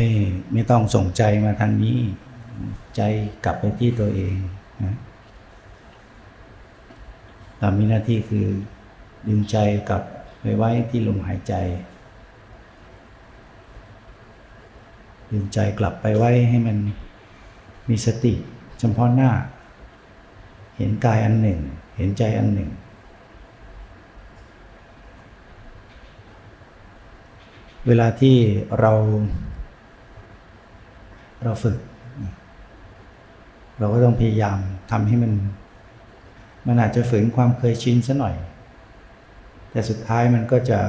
ไม่ไม่ต้องส่งใจมาทางนี้ ใจกลับไปที่ตัวเองนะเรามีหน้าที่คือดึงใจกลับไปไว้ที่ลมหายใจ ดึงใจกลับไปไว้ให้มันมีสติเฉพาะหน้า เห็นกายอันหนึ่ง เห็นใจอันหนึ่ง เวลาที่เรา เราฝึก เราก็ต้องพยายามทำให้มัน มันอาจจะฝืนความเคยชินซะหน่อย แต่สุดท้ายมันก็จะ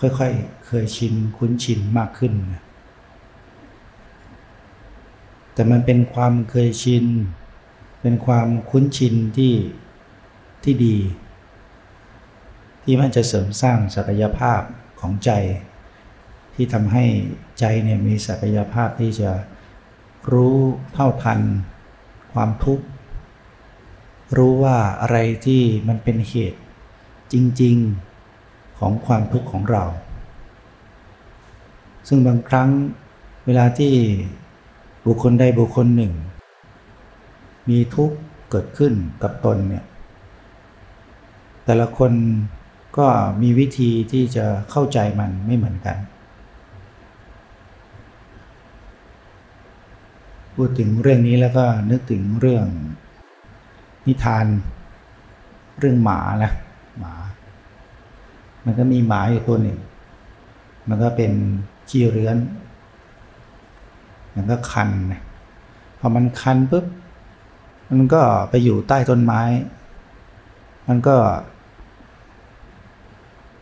ค่อยๆ เคยชินคุ้นชินมากขึ้น แต่มันเป็นความเคยชิน เป็นความคุ้นชินที่ที่ดี ที่มันจะเสริมสร้างศักยภาพของใจที่ทำให้ ใจเนี่ยมีศักยภาพที่จะรู้เท่าทันความทุกข์ รู้ว่าอะไรที่มันเป็นเหตุจริงๆของความทุกข์ของเรา ซึ่งบางครั้งเวลาที่บุคคลใดบุคคลหนึ่ง มีทุกข์เกิดขึ้นกับตนเนี่ยแต่ละคนก็มีวิธีที่จะเข้าใจมันไม่เหมือนกัน พูดถึงเรื่องนี้แล้วก็นึกถึงเรื่องนิทานเรื่องหมานะหมา มันก็มีหมาอยู่ตัวหนึ่ง มันก็เป็นขี้เรื้อน มันก็คันนะพอมันคันปุ๊บ มันก็ไปอยู่ใต้ต้นไม้ มันก็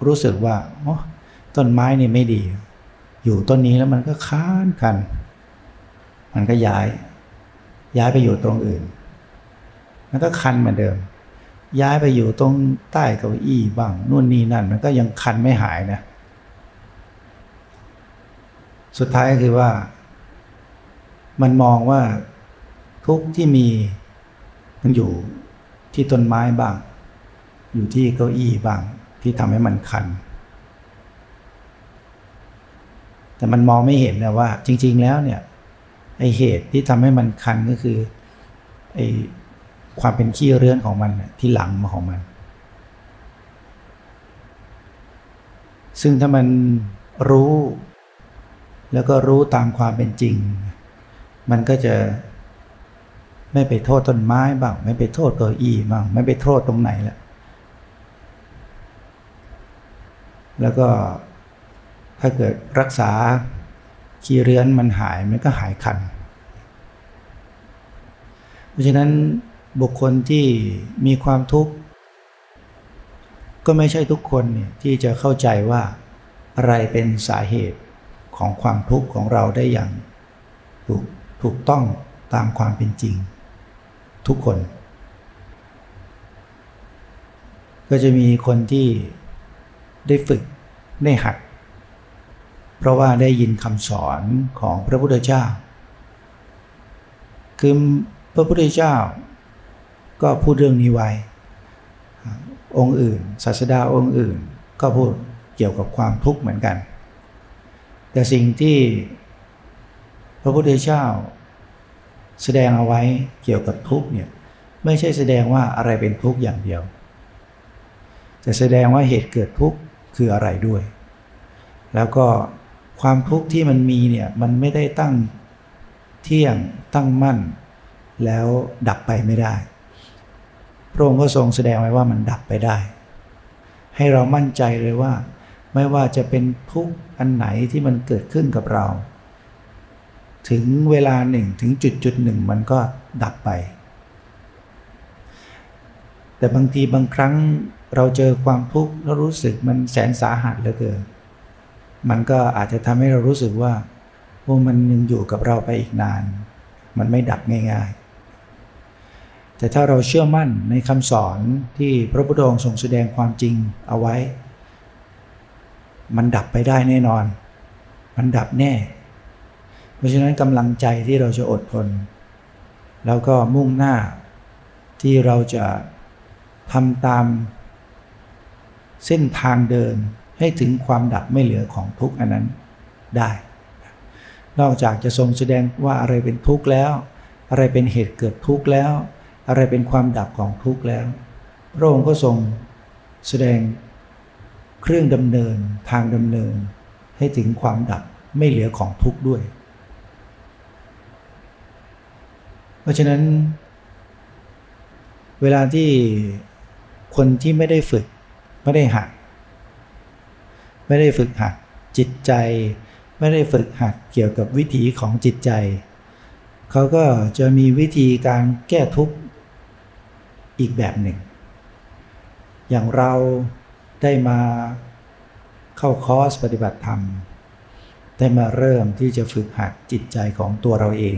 รู้สึกว่าโอ้ต้นไม้นี่ไม่ดี อยู่ต้นนี้แล้วมันก็ค้านคัน มันก็ย้าย ย้ายไปอยู่ตรงอื่น มันก็คันเหมือนเดิม ย้ายไปอยู่ตรงใต้เก้าอี้บ้างนู่นนี่นั่น มันก็ยังคันไม่หายนะ สุดท้ายก็คือว่า มันมองว่าทุกที่มีมันอยู่ที่ต้นไม้บ้าง อยู่ที่เก้าอี้บ้าง ที่ทำให้มันคัน แต่มันมองไม่เห็นนะว่า จริง ๆ แล้วเนี่ย ไอเหตุที่ทำให้มันคันก็คือไอความเป็นขี้เรื้อนของมันที่หลังมาของมัน ซึ่งถ้ามันรู้ แล้วก็รู้ตามความเป็นจริง มันก็จะไม่ไปโทษต้นไม้บ้าง ไม่ไปโทษเก้าอี้บ้าง ไม่ไปโทษตรงไหนละแล้วก็ถ้าเกิดรักษาขี้เรื้อนมันหายมันก็หายคัน เพราะฉะนั้นบุคคลที่มีความทุกข์ก็ไม่ใช่ทุกคนเนี่ยที่จะเข้าใจว่าอะไรเป็นสาเหตุของความทุกข์ของเราได้อย่างถูกถูกต้องตามความเป็นจริง ทุกคน ก็จะมีคนที่ได้ฝึกได้หัด เพราะว่าได้ยินคำสอนของพระพุทธเจ้าคือ พระพุทธเจ้า ก็พูดเรื่องนี้ไว้ องค์อื่น ศาสดาองค์อื่น ก็พูดเกี่ยวกับความทุกข์เหมือนกัน แต่สิ่งที่พระพุทธเจ้า แสดงเอาไว้เกี่ยวกับทุกข์เนี่ยไม่ใช่แสดงว่าอะไรเป็นทุกข์อย่างเดียวจะแสดงว่าเหตุเกิดทุกข์คืออะไรด้วย แล้วก็ความทุกข์ที่มันมีเนี่ยมันไม่ได้ตั้งเที่ยงตั้งมั่น แล้วดับไปไม่ได้ พระองค์ก็ทรงแสดงไว้ว่ามันดับไปได้ ให้เรามั่นใจเลยว่า ไม่ว่าจะเป็นทุกข์อันไหนที่มันเกิดขึ้นกับเรา ถึงเวลาหนึ่งถึงจุดจุดหนึ่งมันก็ดับไป แต่บางทีบางครั้งเราเจอความทุกข์แล้วรู้สึกมันแสนสาหัสเหลือเกิน มันก็อาจจะทำให้เรารู้สึกว่าพวกมันยังอยู่กับเราไปอีกนาน มันไม่ดับง่ายๆ แต่ถ้าเราเชื่อมั่นในคำสอนที่พระพุทธองค์ทรงแสดงความจริงเอาไว้ มันดับไปได้แน่นอน มันดับแน่ เพราะฉะนั้นกำลังใจที่เราจะอดทน แล้วก็มุ่งหน้าที่เราจะทำตามเส้นทางเดินให้ถึงความดับไม่เหลือของทุกอันนั้นได้ นอกจากจะทรงแสดงว่าอะไรเป็นทุกข์แล้ว อะไรเป็นเหตุเกิดทุกข์แล้ว อะไรเป็นความดับของทุกข์แล้ว พระองค์ก็ทรงแสดงเครื่องดำเนินทางดำเนิน ให้ถึงความดับไม่เหลือของทุกข์ด้วย เพราะฉะนั้น เวลาที่คนที่ไม่ได้ฝึกไม่ได้หัดไม่ได้ฝึกหัดจิตใจ ไม่ได้ฝึกหัดเกี่ยวกับวิถีของจิตใจ เขาก็จะมีวิธีการแก้ทุกข์ อีกแบบหนึ่ง อย่างเราได้มาเข้าคอร์สปฏิบัติธรรม ได้มาเริ่มที่จะฝึกหัดจิตใจของตัวเราเอง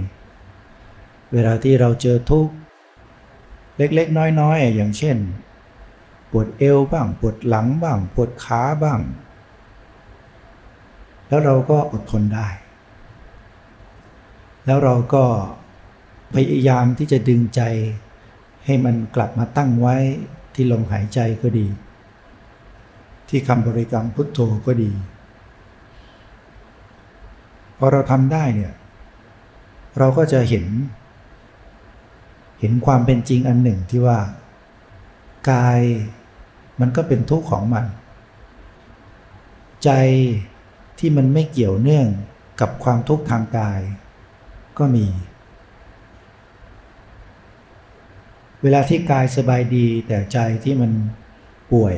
เวลาที่เราเจอทุกข์เล็กๆ น้อยๆ อย่างเช่น ปวดเอวบ้าง ปวดหลังบ้าง ปวดขาบ้าง แล้วเราก็อดทนได้ แล้วเราก็พยายามที่จะดึงใจ ให้มันกลับมาตั้งไว้ที่ลมหายใจก็ดี ที่คำบริกรรมพุทโธก็ดี พอเราทำได้เนี่ย เราก็จะเห็น เห็นความเป็นจริงอันหนึ่งที่ว่า กายมันก็เป็นทุกข์ของมัน ใจที่มันไม่เกี่ยวเนื่องกับความทุกข์ทางกาย ก็มี เวลาที่กายสบายดี แต่ใจที่มันป่วย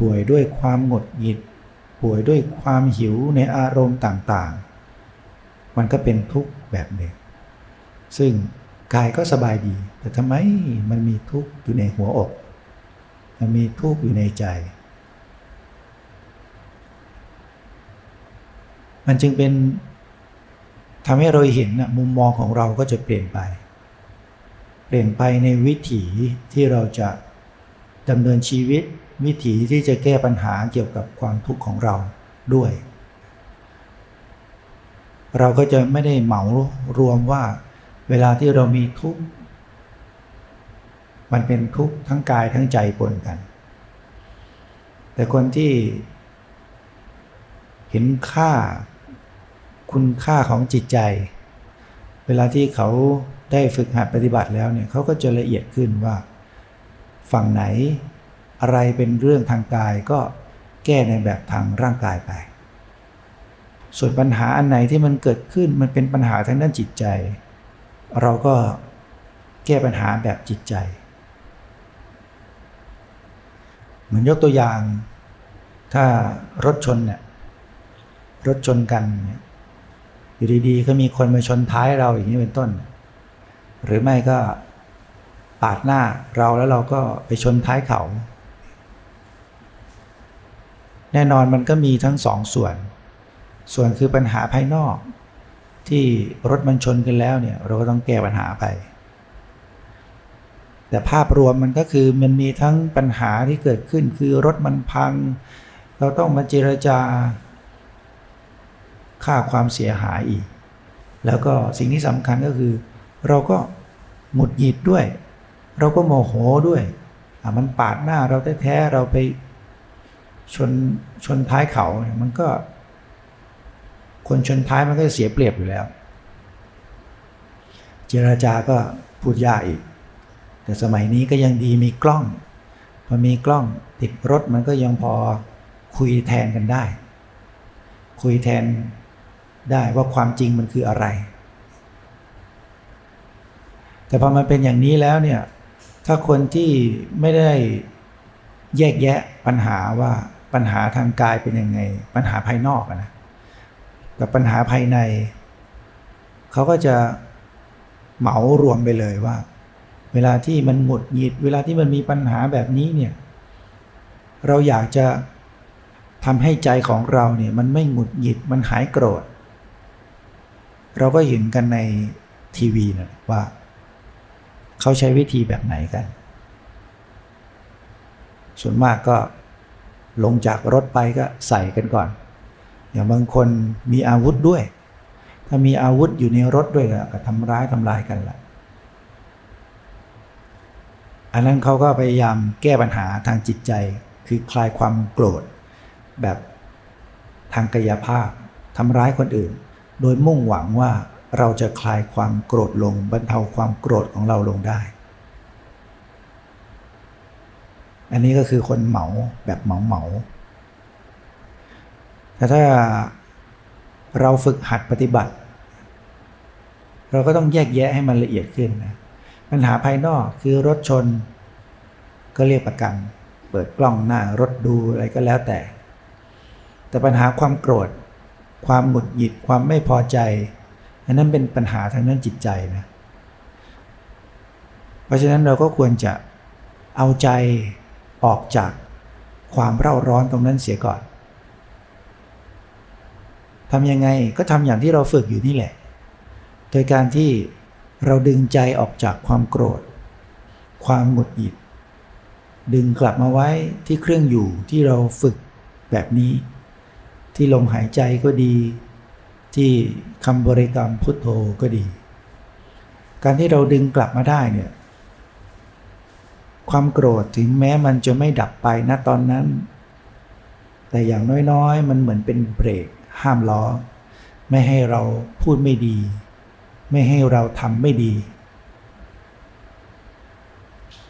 ป่วยด้วยความหงุดหงิด ป่วยด้วยความหิวในอารมณ์ต่างๆ มันก็เป็นทุกข์แบบหนึ่ง ซึ่งกายก็สบายดี แต่ทำไมมันมีทุกข์อยู่ในหัวอก มันมีทุกข์อยู่ในใจ มันจึงเป็นทำให้เราเห็นนะมุมมองของเราก็จะเปลี่ยนไป เปลี่ยนไปในวิถีที่เราจะดำเนินชีวิต วิถีที่จะแก้ปัญหาเกี่ยวกับความทุกข์ของเราด้วย เราก็จะไม่ได้เหมารวมว่า เวลาที่เรามีทุกข์มันเป็นทุกข์ทั้งกายทั้งใจปนกัน แต่คนที่เห็นค่าคุณค่าของจิตใจ เวลาที่เขา ได้ฝึกหัดปฏิบัติแล้วเนี่ยเขาก็จะละเอียดขึ้นว่า ฝั่งไหนอะไรเป็นเรื่องทางกายก็แก้ในแบบทางร่างกายไป ส่วนปัญหาอันไหนที่มันเกิดขึ้นมันเป็นปัญหาทางด้านจิตใจ เราก็แก้ปัญหาแบบจิตใจ เหมือนยกตัวอย่าง ถ้ารถชนเนี่ยรถชนกันเนี่ยอยู่ดีๆก็มีคนมาชนท้ายเราอย่างนี้เป็นต้น หรือไม่ก็ปาดหน้าเราแล้วเราก็ไปชนท้ายเขา แน่นอนมันก็มีทั้งสองส่วน ส่วนคือปัญหาภายนอก ที่รถมันชนกันแล้วเนี่ยเราก็ต้องแก้ปัญหาไป แต่ภาพรวมมันก็คือมันมีทั้งปัญหาที่เกิดขึ้นคือรถมันพัง เราต้องมาเจรจาค่าความเสียหายอีก แล้วก็สิ่งที่สำคัญก็คือ เราก็หงุดหงิดด้วย เราก็โมโหด้วยมันปาดหน้าเราแท้ๆเราไปชนชนท้ายเขาเนี่ยมันก็ คนชนท้ายมันก็เสียเปรียบอยู่แล้ว เจรจาก็พูดยากอีก แต่สมัยนี้ก็ยังดีมีกล้อง พอมีกล้องติดรถมันก็ยังพอคุยแทนกันได้ คุยแทนได้ว่าความจริงมันคืออะไร แต่พอมันเป็นอย่างนี้แล้วเนี่ย ถ้าคนที่ไม่ได้แยกแยะปัญหาว่าปัญหาทางกายเป็นยังไง ปัญหาภายนอกนะกับปัญหาภายใน เขาก็จะเหมารวมไปเลยว่า เวลาที่มันหงุดหงิด เวลาที่มันมีปัญหาแบบนี้เนี่ย เราอยากจะทำให้ใจของเราเนี่ยมันไม่หงุดหงิดมันหายโกรธ เราก็เห็นกันในทีวีนะว่า เขาใช้วิธีแบบไหนกัน ส่วนมากก็ลงจากรถไปก็ใส่กันก่อน อย่างบางคนมีอาวุธด้วย ถ้ามีอาวุธอยู่ในรถด้วยก็ทำร้ายทำลายกันละอันนั้นเขาก็พยายามแก้ปัญหาทางจิตใจ คือคลายความโกรธ แบบทางกายภาพทำร้ายคนอื่น โดยมุ่งหวังว่า เราจะคลายความโกรธลงบรรเทาความโกรธของเราลงได้ อันนี้ก็คือคนเหมาแบบเหมาเหมาแต่ถ้าเราฝึกหัดปฏิบัติ เราก็ต้องแยกแยะให้มันละเอียดขึ้นนะปัญหาภายนอกคือรถชน ก็เรียกประกัน เปิดกล้องหน้ารถดูอะไรก็แล้วแต่ แต่ปัญหาความโกรธ ความหงุดหงิดความไม่พอใจ อันนั้นเป็นปัญหาทางด้านจิตใจนะ เพราะฉะนั้นเราก็ควรจะเอาใจออกจากความเร่าร้อนตรงนั้นเสียก่อนทำยังไงก็ทำอย่างที่เราฝึกอยู่นี่แหละ โดยการที่เราดึงใจออกจากความโกรธ ความหงุดหงิด ดึงกลับมาไว้ที่เครื่องอยู่ที่เราฝึกแบบนี้ ที่ลมหายใจก็ดี ที่คำบริกรรมพุทโธก็ดี การที่เราดึงกลับมาได้เนี่ย ความโกรธถึงแม้มันจะไม่ดับไปณตอนนั้น แต่อย่างน้อยๆ มันเหมือนเป็นเบรกห้ามล้อ ไม่ให้เราพูดไม่ดี ไม่ให้เราทำไม่ดี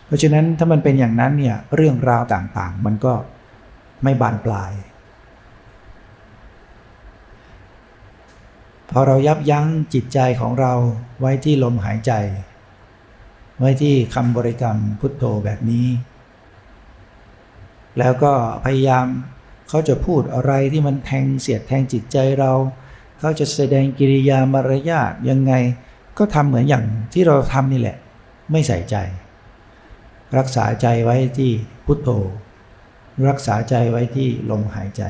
เพราะฉะนั้นถ้ามันเป็นอย่างนั้นเนี่ยเรื่องราวต่างๆ มันก็ไม่บานปลาย พอเรายับยั้งจิตใจของเราไว้ที่ลมหายใจ ไว้ที่คำบริกรรมพุทโธแบบนี้ แล้วก็พยายามเขาจะพูดอะไรที่มันแทงเสียดแทงจิตใจเรา เขาจะแสดงกิริยามารยาทยังไงก็ทำเหมือนอย่างที่เราทำนี่แหละ ไม่ใส่ใจ รักษาใจไว้ที่พุทโธ รักษาใจไว้ที่ลมหายใจ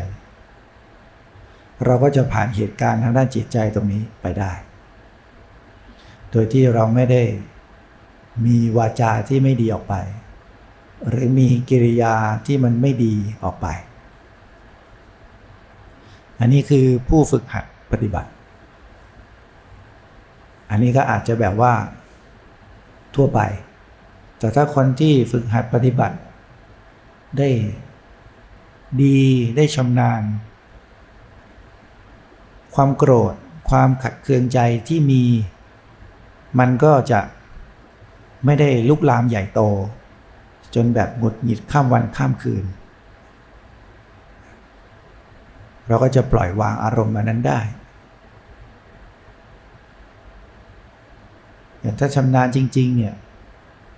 เราก็จะผ่านเหตุการณ์ทางด้านจิตใจตรงนี้ไปได้ โดยที่เราไม่ได้มีวาจาที่ไม่ดีออกไป หรือมีกิริยาที่มันไม่ดีออกไป อันนี้คือผู้ฝึกหัดปฏิบัติ อันนี้ก็อาจจะแบบว่าทั่วไป แต่ถ้าคนที่ฝึกหัดปฏิบัติ ได้ดีได้ชำนาญ ความโกรธ ความขัดเคืองใจที่มี มันก็จะไม่ได้ลุกลามใหญ่โต จนแบบหงุดหงิดข้ามวันข้ามคืน เราก็จะปล่อยวางอารมณ์นั้นได้อย่างถ้าชำนาญจริง ๆ เนี่ย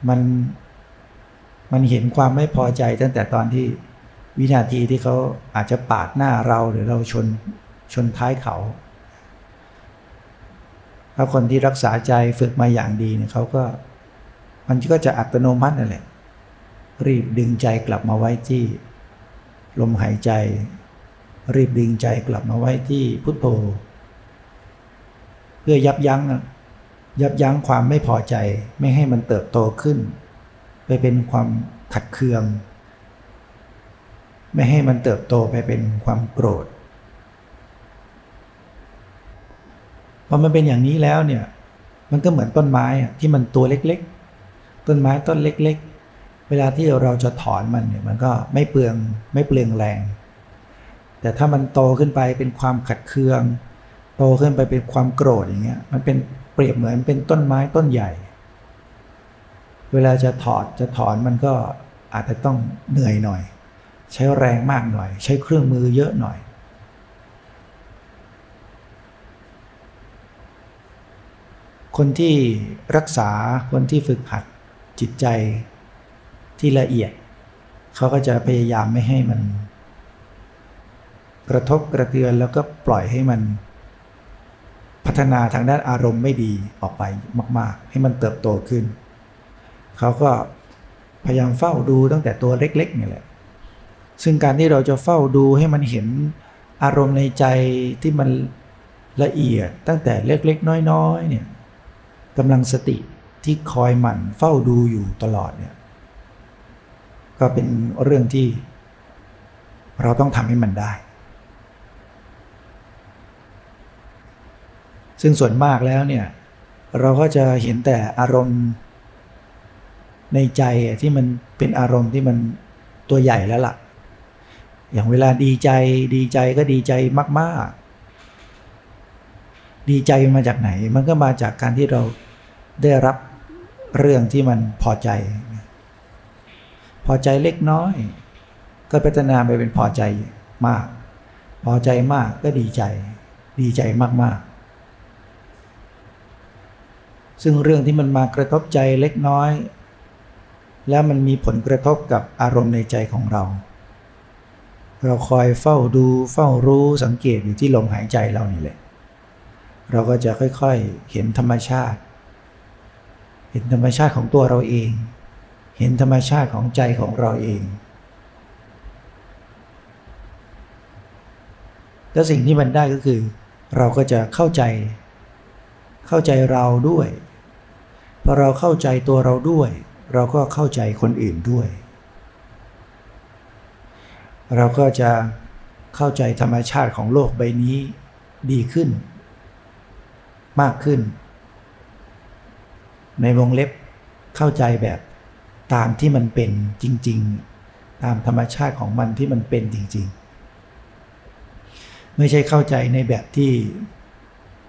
มันมันเห็นความไม่พอใจตั้งแต่ตอนที่วินาทีที่เขาอาจจะปาดหน้าเราหรือเราชน ชนท้ายเขา ถ้าคนที่รักษาใจฝึกมาอย่างดีเนี่ยเขาก็มันก็จะอัตโนมัตินั่นแหละ รีบดึงใจกลับมาไว้ที่ ลมหายใจ รีบดึงใจกลับมาไว้ที่พุทโธ เพื่อยับยั้งยับยั้งความไม่พอใจไม่ให้มันเติบโตขึ้น ไปเป็นความขัดเคือง ไม่ให้มันเติบโตไปเป็นความโกรธ พอมันเป็นอย่างนี้แล้วเนี่ย มันก็เหมือนต้นไม้ที่มันตัวเล็กๆ ต้นไม้ต้นเล็ก ๆ เวลาที่เราจะถอนมันเนี่ยมันก็ไม่เปลืองไม่เปลืองแรง แต่ถ้ามันโตขึ้นไปเป็นความขัดเคือง โตขึ้นไปเป็นความโกรธอย่างเงี้ย มันเป็นเปรียบเหมือนเป็นต้นไม้ต้นใหญ่ เวลาจะถอดจะถอนมันก็อาจจะต้องเหนื่อยหน่อย ใช้แรงมากหน่อย ใช้เครื่องมือเยอะหน่อย คนที่รักษาคนที่ฝึกหัดจิตใจที่ละเอียด เขาก็จะพยายามไม่ให้มัน กระทบกระเทือนแล้วก็ปล่อยให้มัน พัฒนาทางด้านอารมณ์ไม่ดีออกไปมาก ๆ ให้มันเติบโตขึ้น เขาก็พยายามเฝ้าดูตั้งแต่ตัวเล็กๆนี่แหละ ซึ่งการที่เราจะเฝ้าดูให้มันเห็นอารมณ์ในใจที่มันละเอียดตั้งแต่เล็กๆ น้อยๆเนี่ย กำลังสติที่คอยหมั่นเฝ้าดูอยู่ตลอดเนี่ยก็เป็นเรื่องที่ เราต้องทำให้มันได้ ซึ่งส่วนมากแล้วเนี่ยเราก็จะเห็นแต่อารมณ์ ในใจที่มันเป็นอารมณ์ที่มันตัวใหญ่แล้วละ่ะ อย่างเวลาดีใจดีใจก็ดีใจมาก ๆ ดีใจมาจากไหน มันก็มาจากการที่เรา ได้รับเรื่องที่มันพอใจ พอใจเล็กน้อย ก็พัฒนาไปเป็นพอใจมาก พอใจมากก็ดีใจ ดีใจมากๆ ซึ่งเรื่องที่มันมากระทบใจเล็กน้อย แล้วมันมีผลกระทบกับอารมณ์ในใจของเรา เราคอยเฝ้าดูเฝ้ารู้สังเกตอยู่ที่ลมหายใจเรานี่แหละเราก็จะค่อยๆ เห็นธรรมชาติ เห็นธรรมชาติของตัวเราเอง เห็นธรรมชาติของใจของเราเองแล้วสิ่งที่มันได้ก็คือ เราก็จะเข้าใจ เข้าใจเราด้วยพอเราเข้าใจตัวเราด้วย เราก็เข้าใจคนอื่นด้วย เราก็จะเข้าใจธรรมชาติของโลกใบนี้ดีขึ้น มากขึ้น ในวงเล็บเข้าใจแบบตามที่มันเป็นจริง ๆ ตามธรรมชาติของมันที่มันเป็นจริง ๆ ไม่ใช่เข้าใจในแบบที่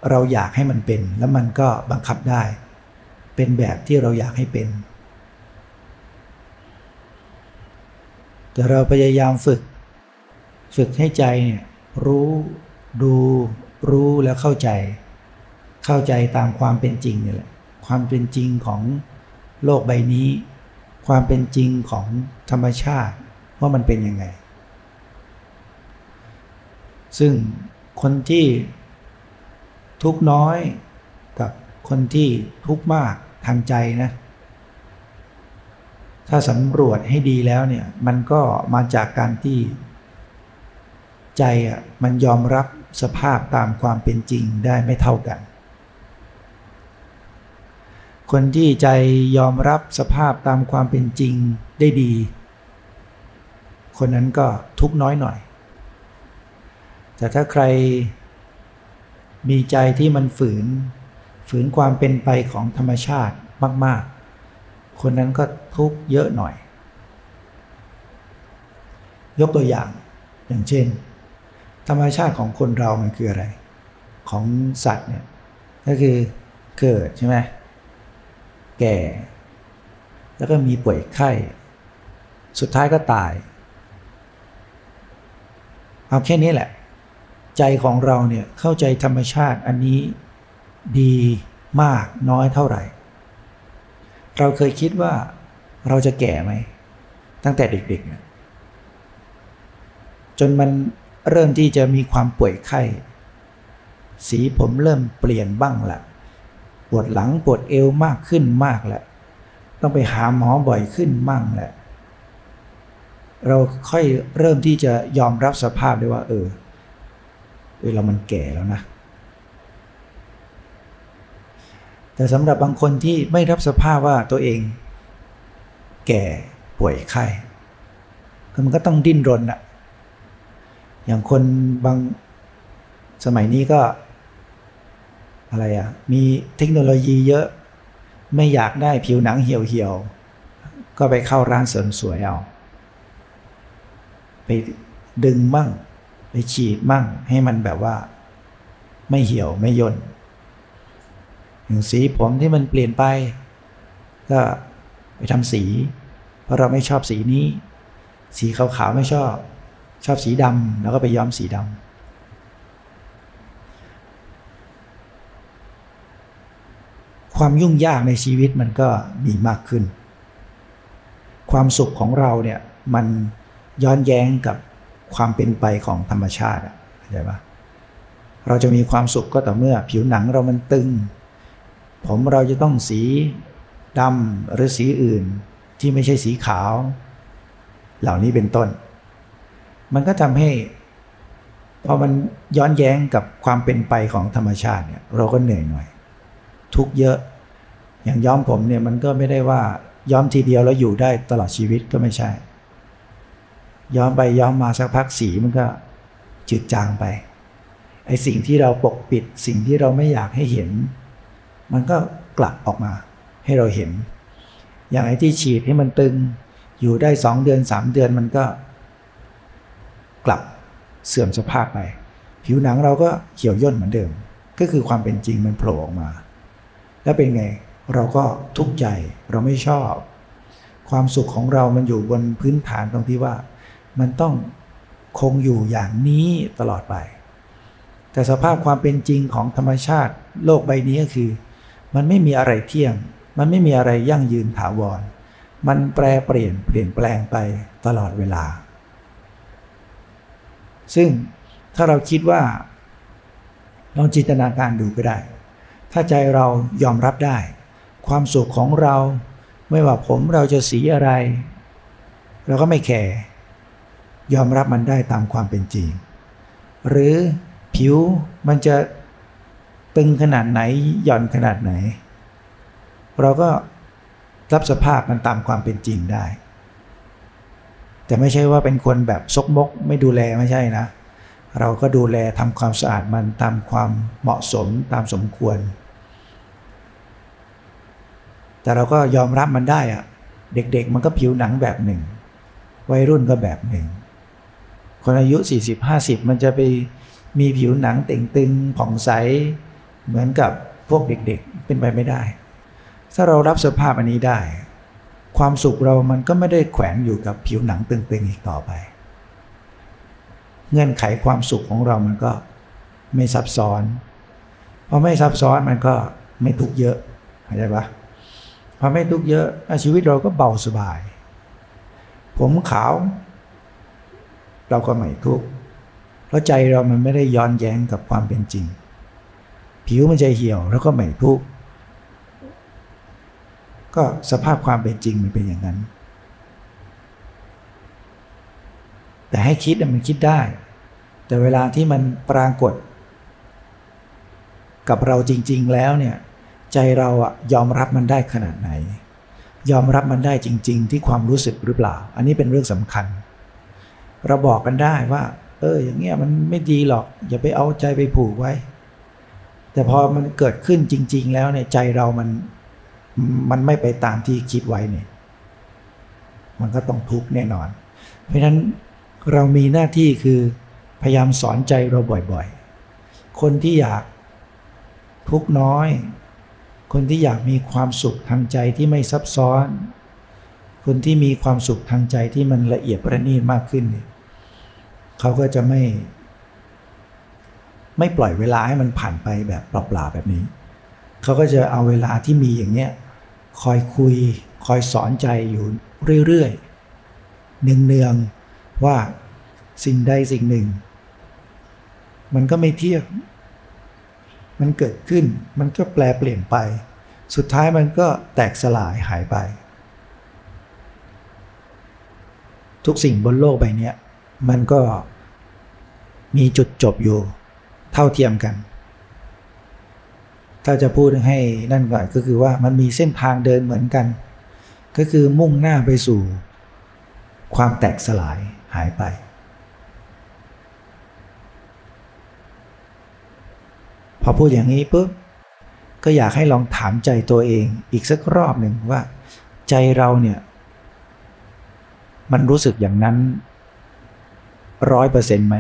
เราอยากให้มันเป็น แล้วมันก็บังคับได้ เป็นแบบที่เราอยากให้เป็น แต่เราพยายามฝึก ฝึกให้ใจเนี่ยรู้ดูรู้แล้วเข้าใจ เข้าใจตามความเป็นจริงนี่แหละ ความเป็นจริงของโลกใบนี้ ความเป็นจริงของธรรมชาติว่ามันเป็นยังไง ซึ่งคนที่ทุกน้อยกับคนที่ทุกมากทางใจนะ ถ้าสำรวจให้ดีแล้วเนี่ย มันก็มาจากการที่ใจอะมันยอมรับสภาพตามความเป็นจริงได้ไม่เท่ากัน คนที่ใจยอมรับสภาพตามความเป็นจริงได้ดี คนนั้นก็ทุกน้อยหน่อย แต่ถ้าใครมีใจที่มันฝืน ฝืนความเป็นไปของธรรมชาติมาก ๆ คนนั้นก็ทุกเยอะหน่อย ยกตัวอย่างอย่างเช่น ธรรมชาติของคนเรามันคืออะไร ของสัตว์เนี่ยก็คือเกิดใช่ไหม แก่ แล้วก็มีป่วยไข้ สุดท้ายก็ตาย เอาแค่นี้แหละ ใจของเราเนี่ยเข้าใจธรรมชาติอันนี้ดีมากน้อยเท่าไหร่ เราเคยคิดว่าเราจะแก่ไหม ตั้งแต่เด็กๆจนมันเริ่มที่จะมีความป่วยไข้ สีผมเริ่มเปลี่ยนบ้างละ ปวดหลังปวดเอวมากขึ้นมากแหละ ต้องไปหาหมอบ่อยขึ้นมั่งแหละ เราค่อยเริ่มที่จะยอมรับสภาพได้ว่า เออเวลามันแก่แล้วนะ แต่สำหรับบางคนที่ไม่รับสภาพว่าตัวเอง แก่ป่วยไข้มันก็ต้องดิ้นรนอะอย่างคนบางสมัยนี้ก็ อะไรอะมีเทคโนโลยีเยอะ ไม่อยากได้ผิวหนังเหี่ยวๆก็ไปเข้าร้านเสริมสวยเอา ไปดึงมั่ง ไปฉีดมั่ง ให้มันแบบว่า ไม่เหี่ยวไม่ย่นอย่างสีผมที่มันเปลี่ยนไป ก็ไปทำสี เพราะเราไม่ชอบสีนี้ สีขาวๆไม่ชอบ ชอบสีดำแล้วก็ไปย้อมสีดำ ความยุ่งยากในชีวิตมันก็มีมากขึ้น ความสุขของเราเนี่ยมันย้อนแย้งกับความเป็นไปของธรรมชาติเข้าใจปะเราจะมีความสุขก็ต่อเมื่อผิวหนังเรามันตึง ผมเราจะต้องสีดำหรือสีอื่นที่ไม่ใช่สีขาว เหล่านี้เป็นต้น มันก็ทำให้พอมันย้อนแย้งกับความเป็นไปของธรรมชาติเนี่ยเราก็เหนื่อยหน่อย ทุกเยอะ อย่างย้อมผมเนี่ยมันก็ไม่ได้ว่าย้อมทีเดียวแล้วอยู่ได้ตลอดชีวิตก็ไม่ใช่ ย้อมไปย้อมมาสักพักสีมันก็จืดจางไปไอสิ่งที่เราปกปิดสิ่งที่เราไม่อยากให้เห็น มันก็กลับออกมาให้เราเห็น อย่างไอที่ฉีดให้มันตึงอยู่ได้สองเดือนสามเดือนมันก็กลับเสื่อมสภาพไป ผิวหนังเราก็เหี่ยวย่นเหมือนเดิม ก็คือความเป็นจริงมันโผล่ออกมา แล้วเป็นไง เราก็ทุกข์ใจเราไม่ชอบ ความสุขของเรามันอยู่บนพื้นฐานตรงที่ว่า มันต้องคงอยู่อย่างนี้ตลอดไป แต่สภาพความเป็นจริงของธรรมชาติโลกใบนี้ก็คือ มันไม่มีอะไรเที่ยง มันไม่มีอะไรยั่งยืนถาวร มันแปรเปลี่ยนเปลี่ยนแปลงไปตลอดเวลา ซึ่งถ้าเราคิดว่าลองจินตนาการดูก็ได้ ถ้าใจเรายอมรับได้ ความสุขของเรา ไม่ว่าผมเราจะสีอะไร เราก็ไม่แคร์ยอมรับมันได้ตามความเป็นจริง หรือผิวมันจะตึงขนาดไหนหย่อนขนาดไหน เราก็รับสภาพมันตามความเป็นจริงได้ แต่ไม่ใช่ว่าเป็นคนแบบซกมก ไม่ดูแลไม่ใช่นะ เราก็ดูแลทำความสะอาดมันตามความเหมาะสมตามสมควร แต่เราก็ยอมรับมันได้อะเด็กๆ มันก็ผิวหนังแบบหนึ่ง วัยรุ่นก็แบบหนึ่ง คนอายุ 40-50 มันจะไปมีผิวหนังเต่งตึงผ่องใส เหมือนกับพวกเด็กๆ เป็นไปไม่ได้ ถ้าเรารับสภาพอันนี้ได้ ความสุขเรามันก็ไม่ได้แขวนอยู่กับผิวหนังตึงๆ อีกต่อไป เงื่อนไขความสุขของเรามันก็ไม่ซับซ้อนพอไม่ซับซ้อนมันก็ไม่ทุกข์เยอะเข้าใจปะ พอไม่ทุกข์เยอะชีวิตเราก็เบาสบาย ผมขาว เราก็ไม่ทุกข์เพราะใจเรามันไม่ได้ย้อนแย้งกับความเป็นจริง ผิวมันจะเหี่ยวแล้วก็ไม่ทุกข์ก็สภาพความเป็นจริงมันเป็นอย่างนั้น แต่ให้คิดมันคิดได้ แต่เวลาที่มันปรากฏ กับเราจริง ๆ แล้วเนี่ย ใจเราอะยอมรับมันได้ขนาดไหน ยอมรับมันได้จริง ๆ ที่ความรู้สึกหรือเปล่า อันนี้เป็นเรื่องสำคัญ เราบอกกันได้ว่า เออ อย่างเงี้ยมันไม่ดีหรอก อย่าไปเอาใจไปผูกไว้ แต่พอมันเกิดขึ้นจริง ๆ แล้วเนี่ยใจเรามันมันไม่ไปตามที่คิดไว้เนี่ย มันก็ต้องทุกข์แน่นอน เพราะฉะนั้นเรามีหน้าที่คือพยายามสอนใจเราบ่อยๆ คนที่อยากทุกข์น้อย คนที่อยากมีความสุขทางใจที่ไม่ซับซ้อน คนที่มีความสุขทางใจที่มันละเอียดประณีตมากขึ้นเนี่ยเขาก็จะไม่ ไม่ปล่อยเวลาให้มันผ่านไปแบบเปล่าๆแบบนี้ เขาก็จะเอาเวลาที่มีอย่างเนี้ยคอยคุย คอยสอนใจอยู่เรื่อยๆ เนืองๆว่าสิ่งใดสิ่งหนึ่ง มันก็ไม่เที่ยง มันเกิดขึ้น มันก็แปลเปลี่ยนไป สุดท้ายมันก็แตกสลายหายไป ทุกสิ่งบนโลกใบนี้มันก็มีจุดจบอยู่ เท่าเทียมกัน ถ้าจะพูดให้นั่นก่อนก็คือว่ามันมีเส้นทางเดินเหมือนกัน ก็คือมุ่งหน้าไปสู่ ความแตกสลายหายไป พอพูดอย่างนี้ปุ๊บก็อยากให้ลองถามใจตัวเอง อีกสักรอบหนึ่งว่า ใจเราเนี่ย มันรู้สึกอย่างนั้นร้อยเปอร์เซ็นต์ไหม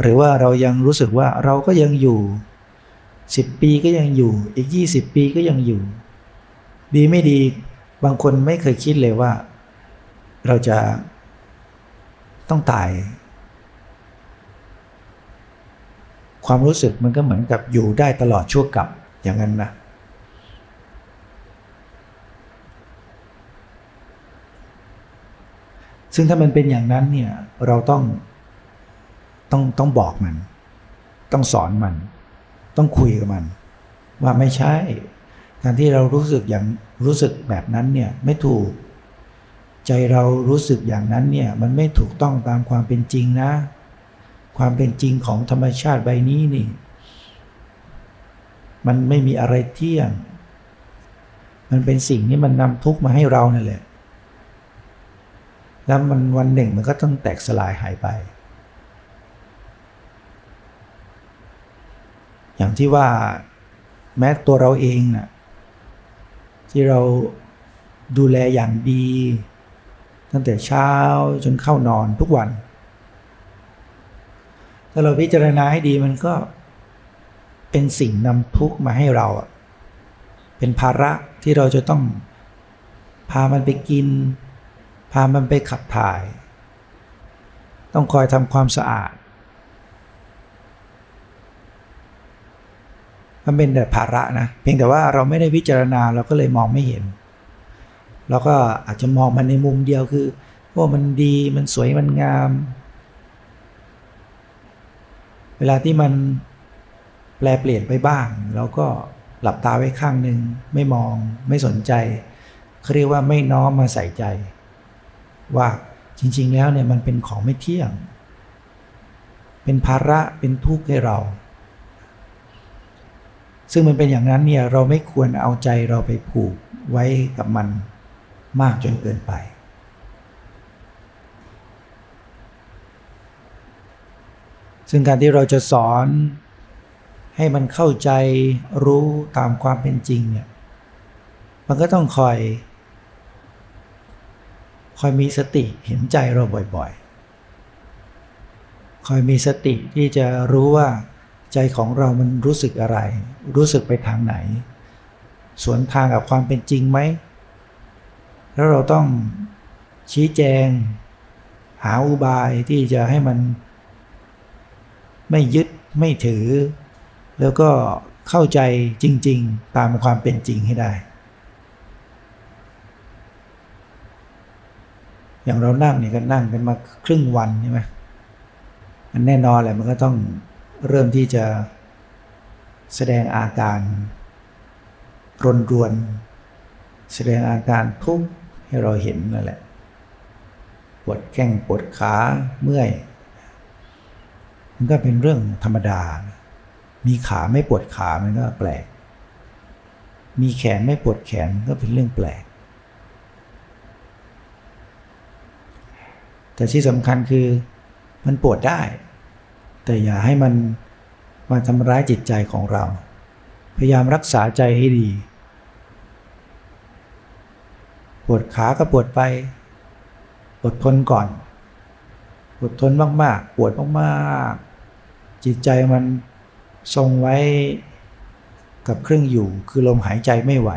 หรือว่าเรายังรู้สึกว่าเราก็ยังอยู่สิบปีก็ยังอยู่ อีกยี่สิบปีก็ยังอยู่ ดีไม่ดีบางคนไม่เคยคิดเลยว่า เราจะต้องตาย ความรู้สึกมันก็เหมือนกับอยู่ได้ตลอดชั่วกับอย่างนั้นนะซึ่งถ้ามันเป็นอย่างนั้นเนี่ยเราต้องต้องต้องบอกมัน ต้องสอนมัน ต้องคุยกับมัน ว่าไม่ใช่ การที่เรารู้สึกอย่างรู้สึกแบบนั้นเนี่ยไม่ถูก ใจเรารู้สึกอย่างนั้นเนี่ยมันไม่ถูกต้องตามความเป็นจริงนะ ความเป็นจริงของธรรมชาติใบนี้นี่ มันไม่มีอะไรเที่ยง มันเป็นสิ่งที่มันนำทุกข์มาให้เรานั่นแหละ แล้วมันวันหนึ่งมันก็ต้องแตกสลายหายไป อย่างที่ว่าแม้ตัวเราเองนะ่ะที่เราดูแลอย่างดี ตั้งแต่เช้าจนเข้านอนทุกวัน ถ้าเราพิจารณาให้ดีมันก็เป็นสิ่งนำทุกข์มาให้เรา เป็นภาระที่เราจะต้องพามันไปกิน พามันไปขับถ่าย ต้องคอยทำความสะอาด มันเป็นแต่ภาระนะ เพียงแต่ว่าเราไม่ได้พิจารณาเราก็เลยมองไม่เห็น เราก็อาจจะมองมันในมุมเดียวคือว่ามันดีมันสวยมันงาม เวลาที่มันแปลเปลี่ยนไปบ้าง เราก็หลับตาไว้ข้างหนึ่งไม่มองไม่สนใจเขาเรียกว่าไม่น้อมมาใส่ใจ ว่าจริง ๆ แล้วเนี่ยมันเป็นของไม่เที่ยง เป็นภาระเป็นทุกข์ให้เรา ซึ่งมันเป็นอย่างนั้นเนี่ยเราไม่ควรเอาใจเราไปผูกไว้กับมันมากจนเกินไป ซึ่งการที่เราจะสอนให้มันเข้าใจรู้ตามความเป็นจริงเนี่ยมันก็ต้องคอย คอยมีสติเห็นใจเราบ่อยๆ คอยมีสติที่จะรู้ว่าใจของเรามันรู้สึกอะไร รู้สึกไปทางไหน สวนทางกับความเป็นจริงไหม แล้วเราต้องชี้แจง หาอุบายที่จะให้มัน ไม่ยึดไม่ถือ แล้วก็เข้าใจจริง ๆ ตามความเป็นจริงให้ได้ อย่างเรานั่งเนี่ยก็นั่งกันมาครึ่งวันใช่ไหมมันแน่นอนแหละมันก็ต้องเริ่มที่จะแสดงอาการรนรวน แสดงอาการทุกข์ให้เราเห็นนั่นแหละ ปวดแข้งปวดขาเมื่อย มันก็เป็นเรื่องธรรมดา มีขาไม่ปวดขามันก็แปลก มีแขนไม่ปวดแขนก็เป็นเรื่องแปลก แต่ที่สำคัญคือมันปวดได้ แต่อย่าให้มันมาทำร้ายจิตใจของเรา พยายามรักษาใจให้ดี ปวดขาก็ปวดไป อดทนก่อน อดทนมาก ๆ ปวดมาก ๆ จิตใจมันทรงไว้กับเครื่องอยู่ คือลมหายใจไม่ไหว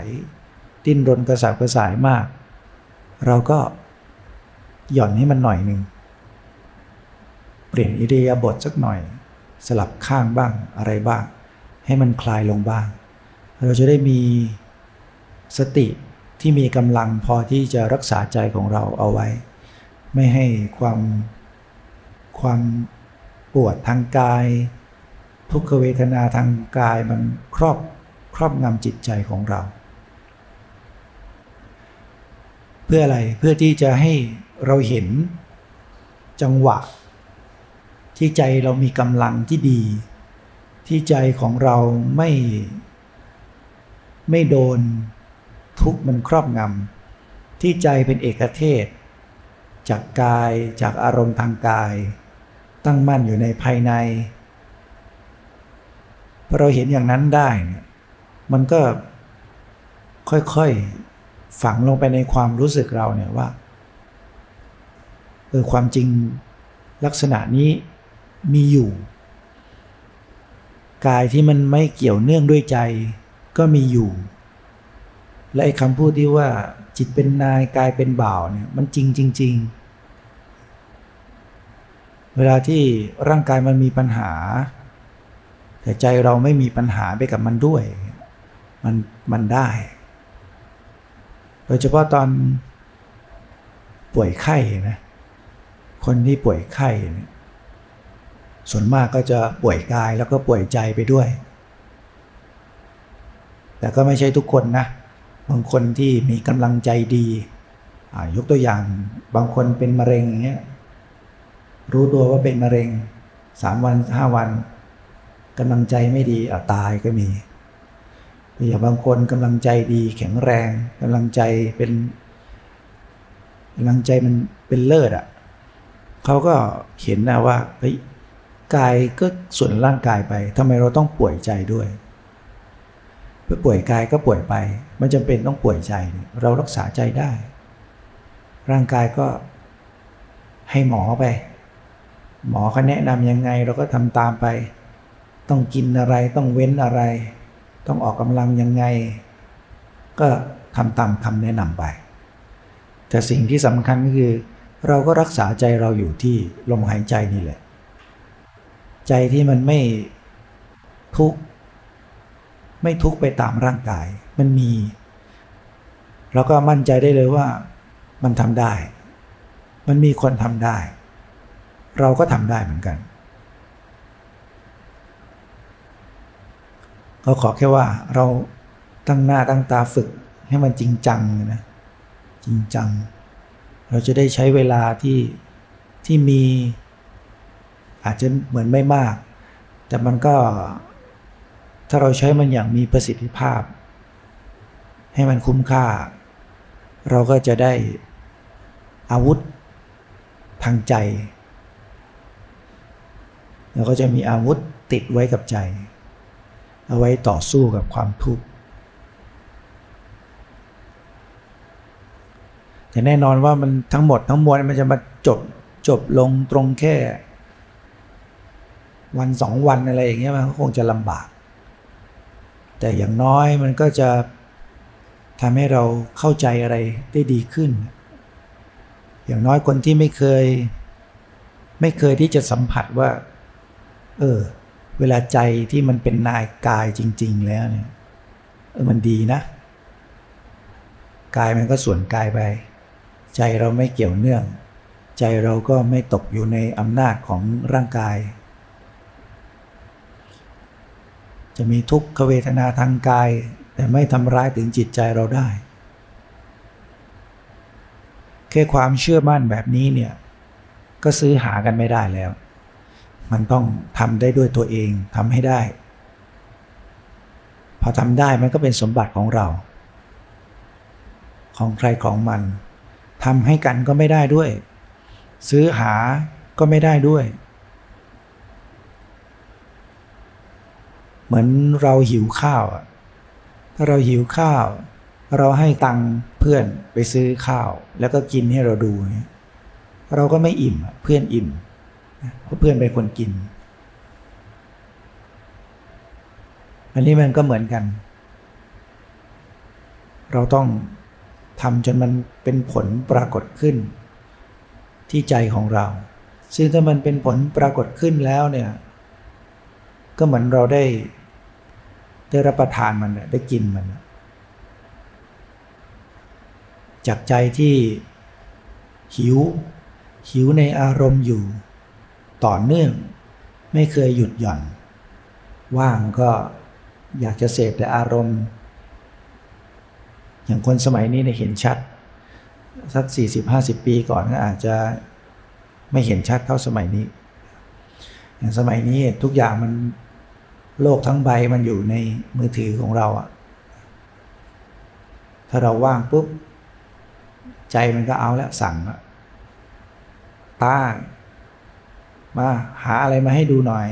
ดิ้นรนกระสับกระส่ายมาก เราก็หย่อนให้มันหน่อยหนึ่งเปลี่ยนอิริยาบถสักหน่อย สลับข้างบ้างอะไรบ้าง ให้มันคลายลงบ้าง เราจะได้มีสติที่มีกำลังพอที่จะรักษาใจของเราเอาไว้ ไม่ให้ความความ ปวดทางกาย ทุกขเวทนาทางกายมันครอบครอบงำจิตใจของเรา เพื่ออะไรเพื่อที่จะให้เราเห็นจังหวะ ที่ใจเรามีกำลังที่ดี ที่ใจของเราไม่ไม่โดนทุกมันครอบงำที่ใจเป็นเอกเทศ จากกายจากอารมณ์ทางกาย ตั้งมั่นอยู่ในภายในพอเราเห็นอย่างนั้นได้เนี่ยมันก็ค่อยๆฝังลงไปในความรู้สึกเราเนี่ยว่าเออความจริงลักษณะนี้มีอยู่ กายที่มันไม่เกี่ยวเนื่องด้วยใจก็มีอยู่ และไอ้คำพูดที่ว่าจิตเป็นนายกายเป็นบ่าวเนี่ยมันจริงจริงๆ เวลาที่ร่างกายมันมีปัญหา แต่ใจเราไม่มีปัญหาไปกับมันด้วย มันมันได้ โดยเฉพาะตอนป่วยไข้นะคนที่ป่วยไข้ส่วนมากก็จะป่วยกายแล้วก็ป่วยใจไปด้วย แต่ก็ไม่ใช่ทุกคนนะ บางคนที่มีกำลังใจดี ยกตัวอย่างบางคนเป็นมะเร็งอย่างเงี้ย รู้ตัวว่าเป็นมะเร็งสามวันห้าวันกำลังใจไม่ดีอาตายก็มีอย่างบางคนกำลังใจดีแข็งแรงกำลังใจเป็นกำลังใจมันเป็นเลิศอะเขาก็เห็นนะว่าเฮ้ยกายก็ส่วนร่างกายไปทำไมเราต้องป่วยใจด้วย เพื่อป่วยกายก็ป่วยไป มันจำเป็นต้องป่วยใจ เรารักษาใจได้ ร่างกายก็ให้หมอไป หมอเขาแนะนำยังไงเราก็ทำตามไป ต้องกินอะไรต้องเว้นอะไร ต้องออกกำลังยังไง ก็ทำตามคำแนะนำไป แต่สิ่งที่สำคัญก็คือ เราก็รักษาใจเราอยู่ที่ลมหายใจนี่แหละ ใจที่มันไม่ทุกข์ไม่ทุกข์ไปตามร่างกายมันมีเราก็มั่นใจได้เลยว่ามันทำได้ มันมีคนทำได้ เราก็ทำได้เหมือนกัน ก็ขอแค่ว่าเราตั้งหน้าตั้งตาฝึกให้มันจริงจังนะจริงจัง เราจะได้ใช้เวลาที่ที่มี อาจจะเหมือนไม่มาก แต่มันก็ถ้าเราใช้มันอย่างมีประสิทธิภาพ ให้มันคุ้มค่า เราก็จะได้อาวุธทางใจ เราก็จะมีอาวุธติดไว้กับใจ เอาไว้ต่อสู้กับความทุกข์แต่แน่นอนว่ามันทั้งหมดทั้งมวลมันจะมาจบจบลงตรงแค่ วันสองวันอะไรอย่างเงี้ยมันก็คงจะลำบาก แต่อย่างน้อยมันก็จะทำให้เราเข้าใจอะไรได้ดีขึ้น อย่างน้อยคนที่ไม่เคย ไม่เคยที่จะสัมผัสว่า เออ เวลาใจที่มันเป็นนายกายจริง ๆ แล้วเนี่ยเออมันดีนะ กายมันก็ส่วนกายไป ใจเราไม่เกี่ยวเนื่อง ใจเราก็ไม่ตกอยู่ในอำนาจของร่างกาย จะมีทุกขเวทนาทางกาย แต่ไม่ทำร้ายถึงจิตใจเราได้ แค่ความเชื่อมั่นแบบนี้เนี่ย ก็ซื้อหากันไม่ได้แล้ว มันต้องทำได้ด้วยตัวเองทำให้ได้ พอทำได้มันก็เป็นสมบัติของเรา ของใครของมันทำให้กันก็ไม่ได้ด้วย ซื้อหาก็ไม่ได้ด้วย เหมือนเราหิวข้าวถ้าเราหิวข้าว เราให้ตังค์เพื่อนไปซื้อข้าว แล้วก็กินให้เราดู เราก็ไม่อิ่มเพื่อนอิ่ม เพราะเพื่อนเป็นคนกิน อันนี้มันก็เหมือนกัน เราต้องทำจนมันเป็นผลปรากฏขึ้น ที่ใจของเรา ซึ่งถ้ามันเป็นผลปรากฏขึ้นแล้วเนี่ย ก็เหมือนเราได้ ได้รับประทานมันได้กินมัน จากใจที่หิว หิวในอารมณ์อยู่ ต่อเนื่อง ไม่เคยหยุดหย่อน ว่างก็อยากจะเสพแต่อารมณ์ อย่างคนสมัยนี้เนี่ยเห็นชัด สักสี่สิบห้าสิบปีก่อนก็อาจจะไม่เห็นชัดเท่าสมัยนี้อย่างสมัยนี้ทุกอย่างมันโลกทั้งใบมันอยู่ในมือถือของเราอะถ้าเราว่างปุ๊บ ใจมันก็เอาแล้วสั่งอะตา มาหาอะไรมาให้ดูหน่อย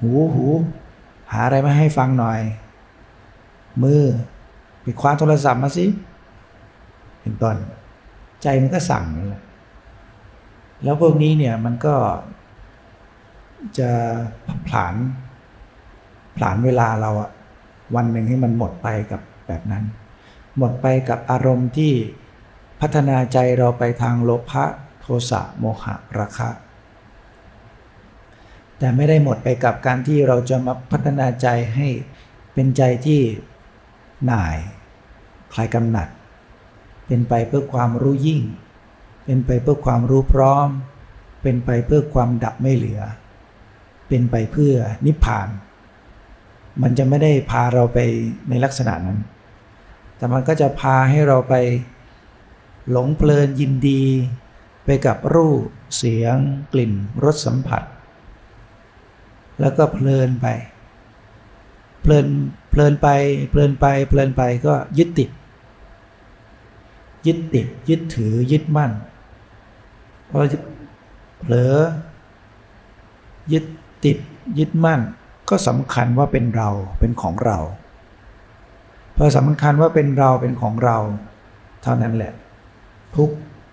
หูหูหาอะไรมาให้ฟังหน่อย มือไปคว้าโทรศัพท์มาสิเป็นต้นใจมันก็สั่งแหละแล้วพวกนี้เนี่ยมันก็จะผลานผลานเวลาเราอะวันหนึ่งให้มันหมดไปกับแบบนั้น หมดไปกับอารมณ์ที่พัฒนาใจเราไปทางโลภะโทสะโมหะราคะ แต่ไม่ได้หมดไปกับการที่เราจะมาพัฒนาใจให้เป็นใจที่หน่ายคลายกำหนัด เป็นไปเพื่อความรู้ยิ่ง เป็นไปเพื่อความรู้พร้อม เป็นไปเพื่อความดับไม่เหลือ เป็นไปเพื่อนิพพาน มันจะไม่ได้พาเราไปในลักษณะนั้น แต่มันก็จะพาให้เราไปหลงเพลินยินดี ไปกับรูป เสียง กลิ่นรสสัมผัส แล้วก็เพลินไป เพลินเพลินไป เพลินไป เพลินไปก็ยึดติด ยึดติด ยึดถือยึดมั่นพอเผลอ ยึดติด ยึดมั่น ก็สำคัญว่าเป็นเราเป็นของเราพอสำคัญว่าเป็นเราเป็นของเรา เท่านั้นแหละ ทุก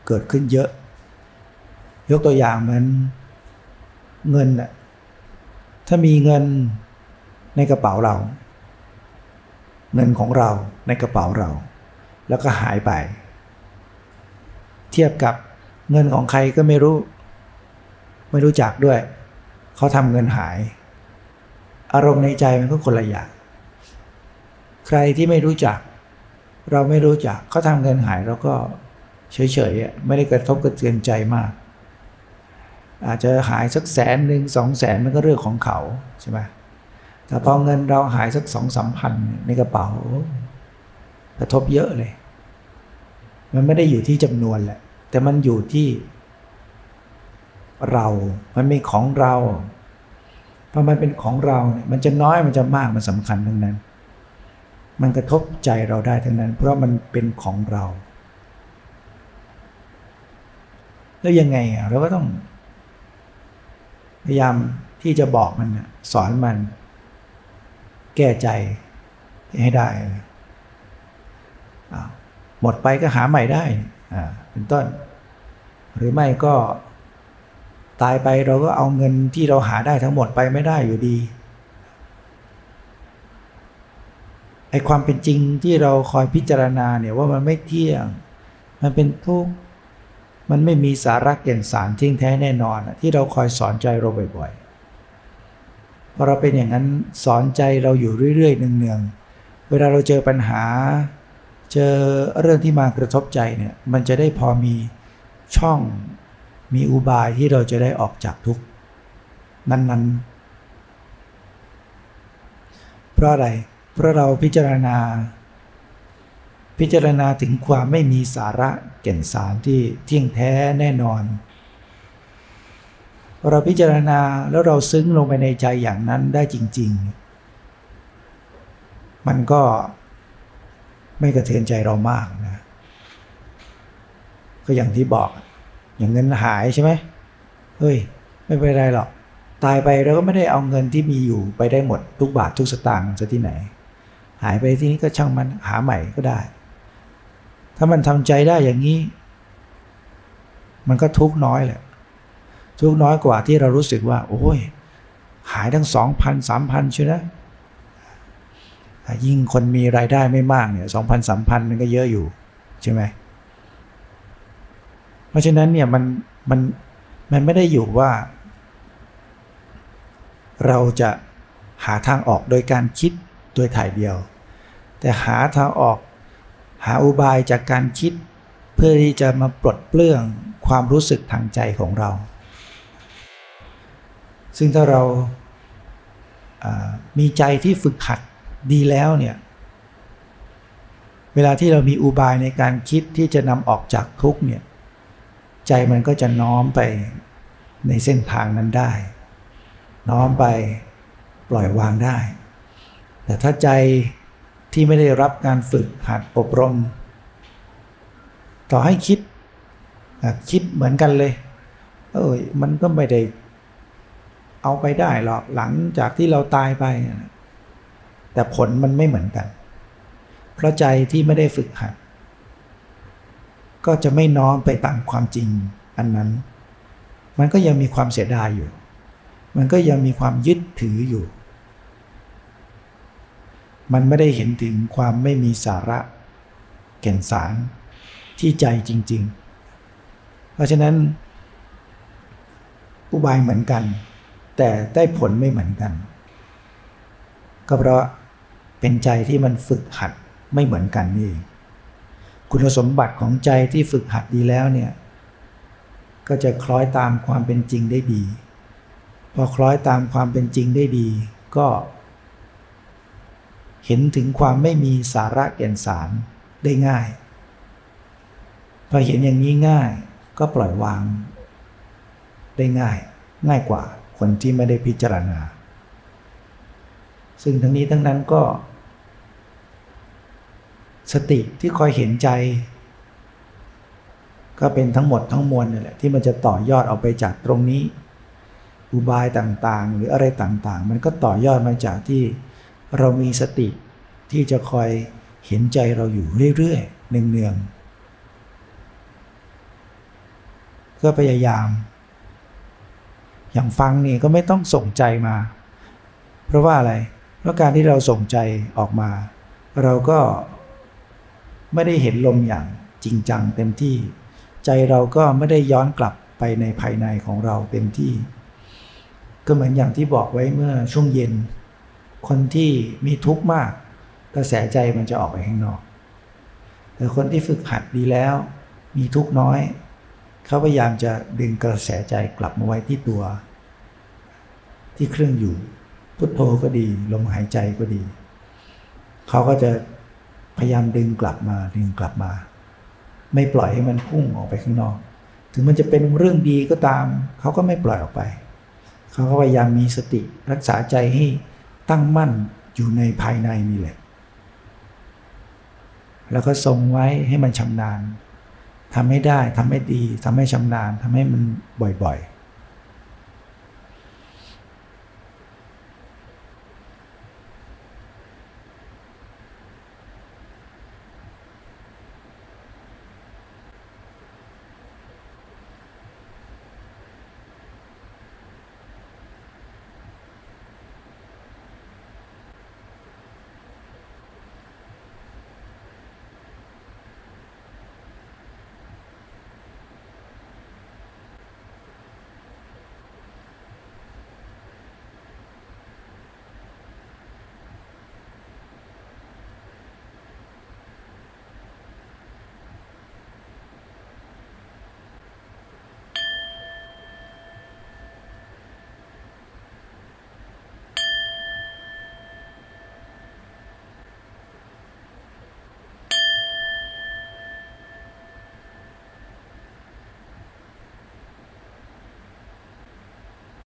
เกิดขึ้นเยอะ ยกตัวอย่างเหมือนเงินน่ะ ถ้ามีเงินในกระเป๋าเรา เงินของเราในกระเป๋าเรา แล้วก็หายไป เทียบกับเงินของใครก็ไม่รู้ ไม่รู้จักด้วย เขาทำเงินหาย อารมณ์ในใจมันก็คนละอย่างใครที่ไม่รู้จัก เราไม่รู้จักเขาทำเงินหายเราก็เฉยๆไม่ได้กระทบกระเทือนใจมาก อาจจะหายสักแสนหนึ่งสองแสนมันก็เรื่องของเขาใช่ไหมแต่พอเงินเราหายสักสองสามพันในกระเป๋ากระทบเยอะเลย มันไม่ได้อยู่ที่จำนวนแหละ แต่มันอยู่ที่เรา มันเป็นของเราพอมันเป็นของเราเนี่ยมันจะน้อยมันจะมากมันสำคัญทั้งนั้น มันกระทบใจเราได้ทั้งนั้น เพราะมันเป็นของเรา แล้วยังไงอะเราก็ต้อง พยายามที่จะบอกมันสอนมัน แก้ใจให้ได้หมดไปก็หาใหม่ได้เป็นต้น หรือไม่ก็ตายไปเราก็เอาเงินที่เราหาได้ทั้งหมดไปไม่ได้อยู่ดีไอความเป็นจริงที่เราคอยพิจารณาเนี่ยว่ามันไม่เที่ยง มันเป็นทุกข์ มันไม่มีสาระเก่นสารทิ้งแท้แน่นอนที่เราคอยสอนใจเราบ่อยๆพอเราเป็นอย่างนั้นสอนใจเราอยู่เรื่อยๆเนืองๆเวลาเราเจอปัญหา เจอเรื่องที่มากระทบใจเนี่ยมันจะได้พอมีช่องมีอุบายที่เราจะได้ออกจากทุกนั้นๆ เพราะอะไร เพราะเราพิจารณา พิจารณาถึงความไม่มีสาระแก่นสารที่เที่ยงแท้แน่นอน เราพิจารณาแล้วเราซึ้งลงไปในใจอย่างนั้นได้จริง ๆ มันก็ไม่กระเทือนใจเรามากนะ ก็อย่างที่บอก อย่างเงินหายใช่ไหมเฮ้ย ไม่เป็นไรหรอก ตายไปเราก็ไม่ได้เอาเงินที่มีอยู่ไปได้หมดทุกบาททุกสตางค์จะที่ไหน หายไปที่นี้ก็ช่างมันหาใหม่ก็ได้ ถ้ามันทำใจได้อย่างนี้ มันก็ทุกน้อยแหละ ทุกน้อยกว่าที่เรารู้สึกว่า โอ้ย หายทั้งสองพันสามพันใช่ไหมยิ่งคนมีรายได้ไม่มากเนี่ยสองพันสามพันมันก็เยอะอยู่ใช่ไหมเพราะฉะนั้นเนี่ยมันมันมันไม่ได้อยู่ว่า เราจะหาทางออกโดยการคิดโดยถ่ายเดียว แต่หาทางออก หาอุบายจากการคิด เพื่อที่จะมาปลดเปลื้องความรู้สึกทางใจของเรา ซึ่งถ้าเรามีใจที่ฝึกหัดดีแล้วเนี่ยเวลาที่เรามีอุบายในการคิดที่จะนำออกจากทุกเนี่ยใจมันก็จะน้อมไปในเส้นทางนั้นได้ น้อมไปปล่อยวางได้ แต่ถ้าใจ ที่ไม่ได้รับการฝึกหัดอบรม ต่อให้คิดคิดเหมือนกันเลย เอ้ยมันก็ไม่ได้เอาไปได้หรอกหลังจากที่เราตายไป แต่ผลมันไม่เหมือนกัน เพราะใจที่ไม่ได้ฝึกหัด ก็จะไม่น้อมไปตามความจริงอันนั้น มันก็ยังมีความเสียดายอยู่ มันก็ยังมีความยึดถืออยู่ มันไม่ได้เห็นถึงความไม่มีสาระแก่นสารที่ใจจริง ๆ เพราะฉะนั้นอุบายเหมือนกัน แต่ได้ผลไม่เหมือนกัน ก็เพราะเป็นใจที่มันฝึกหัดไม่เหมือนกันนี่ คุณสมบัติของใจที่ฝึกหัดดีแล้วเนี่ย ก็จะคล้อยตามความเป็นจริงได้ดี พอคล้อยตามความเป็นจริงได้ดี ก็ เห็นถึงความไม่มีสาระแก่นสารได้ง่าย พอเห็นอย่างนี้ง่ายก็ปล่อยวาง ได้ง่าย ง่ายกว่าคนที่ไม่ได้พิจารณา ซึ่งทั้งนี้ทั้งนั้นก็ สติที่คอยเห็นใจ ก็เป็นทั้งหมดทั้งมวลนี่แหละที่มันจะต่อยอดออกไปจากตรงนี้ อุบายต่างๆ หรืออะไรต่างๆ มันก็ต่อยอดมาจากที่ เรามีสติที่จะคอยเห็นใจเราอยู่เรื่อยๆเนืองๆก็พยายาม อย่างฟังนี่ก็ไม่ต้องส่งใจมา เพราะว่าอะไร เพราะการที่เราส่งใจออกมา เราก็ไม่ได้เห็นลมอย่างจริงจังเต็มที่ ใจเราก็ไม่ได้ย้อนกลับไปในภายในของเราเต็มที่ ก็เหมือนอย่างที่บอกไว้เมื่อช่วงเย็น คนที่มีทุกข์มาก กระแสใจมันจะออกไปข้างนอก แต่คนที่ฝึกหัดดีแล้ว มีทุกข์น้อย เขาพยายามจะดึงกระแสใจกลับมาไว้ที่ตัว ที่เครื่องอยู่ พุทโธก็ดี ลมหายใจก็ดี เขาก็จะพยายามดึงกลับมาดึงกลับมา ไม่ปล่อยให้มันพุ่งออกไปข้างนอก ถึงมันจะเป็นเรื่องดีก็ตาม เขาก็ไม่ปล่อยออกไป เขาก็พยายามมีสติรักษาใจให้ ตั้งมั่นอยู่ในภายในนี่แหละ แล้วก็ทรงไว้ให้มันชำนาญทำให้ได้ทำให้ดีทำให้ชำนาญทำให้มันบ่อยๆ